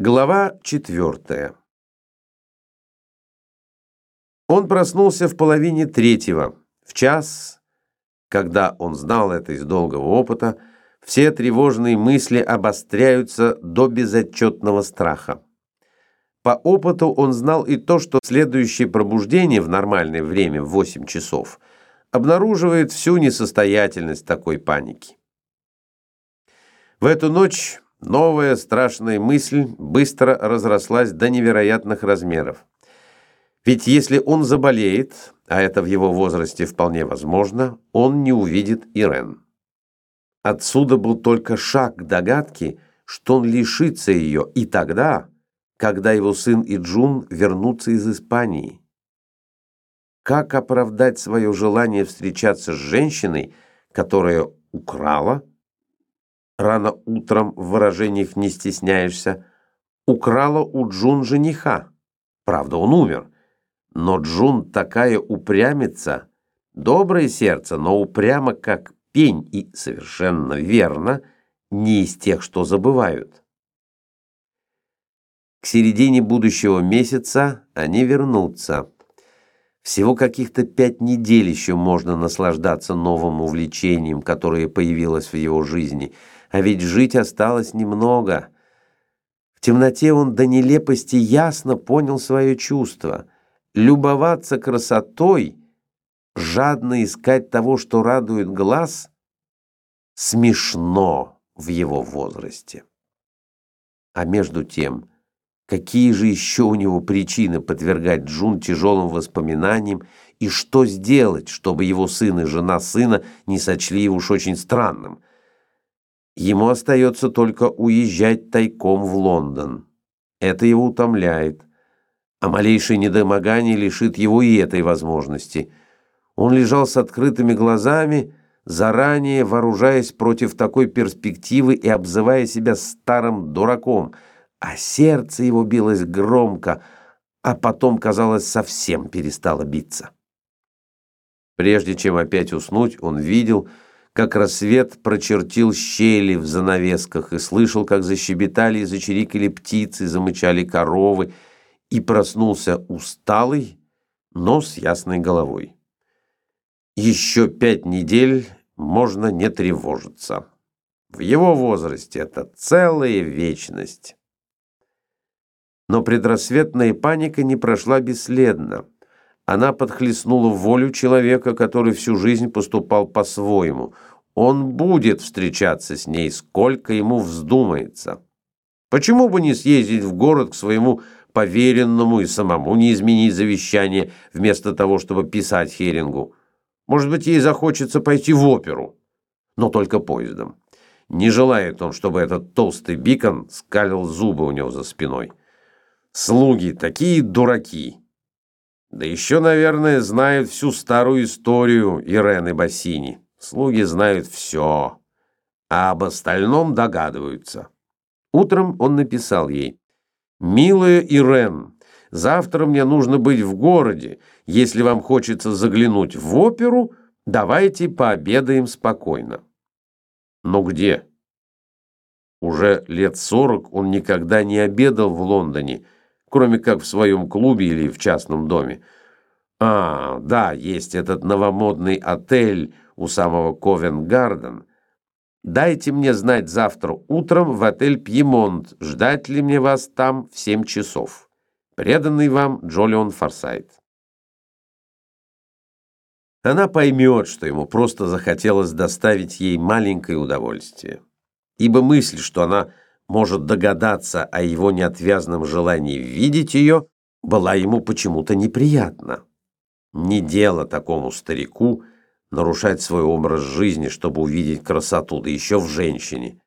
Глава четвертая. Он проснулся в половине третьего. В час, когда он знал это из долгого опыта, все тревожные мысли обостряются до безотчетного страха. По опыту он знал и то, что следующее пробуждение в нормальное время в 8 часов обнаруживает всю несостоятельность такой паники. В эту ночь новая страшная мысль быстро разрослась до невероятных размеров. Ведь если он заболеет, а это в его возрасте вполне возможно, он не увидит Ирен. Отсюда был только шаг к догадке, что он лишится ее, и тогда, когда его сын и Джун вернутся из Испании. Как оправдать свое желание встречаться с женщиной, которая украла, рано утром в выражениях не стесняешься, украла у Джун жениха. Правда, он умер, но Джун такая упрямится, доброе сердце, но упрямо как пень и совершенно верно не из тех, что забывают. К середине будущего месяца они вернутся. Всего каких-то пять недель еще можно наслаждаться новым увлечением, которое появилось в его жизни, а ведь жить осталось немного. В темноте он до нелепости ясно понял свое чувство. Любоваться красотой — жадно искать того, что радует глаз, смешно в его возрасте. А между тем, какие же еще у него причины подвергать Джун тяжелым воспоминаниям и что сделать, чтобы его сын и жена сына не сочли его уж очень странным? Ему остается только уезжать тайком в Лондон. Это его утомляет, а малейшее недомогание лишит его и этой возможности – он лежал с открытыми глазами, заранее вооружаясь против такой перспективы и обзывая себя старым дураком, а сердце его билось громко, а потом, казалось, совсем перестало биться. Прежде чем опять уснуть, он видел, как рассвет прочертил щели в занавесках и слышал, как защебетали и зачирикали птицы, замычали коровы, и проснулся усталый, но с ясной головой. Еще пять недель можно не тревожиться. В его возрасте это целая вечность. Но предрассветная паника не прошла бесследно. Она подхлестнула волю человека, который всю жизнь поступал по-своему. Он будет встречаться с ней, сколько ему вздумается. Почему бы не съездить в город к своему поверенному и самому не изменить завещание, вместо того, чтобы писать Херингу? Может быть, ей захочется пойти в оперу, но только поездом. Не желает он, чтобы этот толстый бикон скалил зубы у него за спиной. Слуги такие дураки. Да еще, наверное, знают всю старую историю Ирены Бассини. Слуги знают все, а об остальном догадываются. Утром он написал ей. «Милая Ирен, Завтра мне нужно быть в городе. Если вам хочется заглянуть в оперу, давайте пообедаем спокойно. Но где? Уже лет сорок он никогда не обедал в Лондоне, кроме как в своем клубе или в частном доме. А, да, есть этот новомодный отель у самого Ковен-Гарден. Дайте мне знать завтра утром в отель «Пьемонт», ждать ли мне вас там в семь часов. Преданный вам Джолион Форсайт. Она поймет, что ему просто захотелось доставить ей маленькое удовольствие. Ибо мысль, что она может догадаться о его неотвязном желании видеть ее, была ему почему-то неприятна. Не дело такому старику нарушать свой образ жизни, чтобы увидеть красоту, да еще в женщине.